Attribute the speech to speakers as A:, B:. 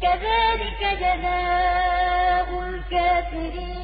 A: كَذَٰلِكَ جَزَاءُ الْكَافِرِينَ.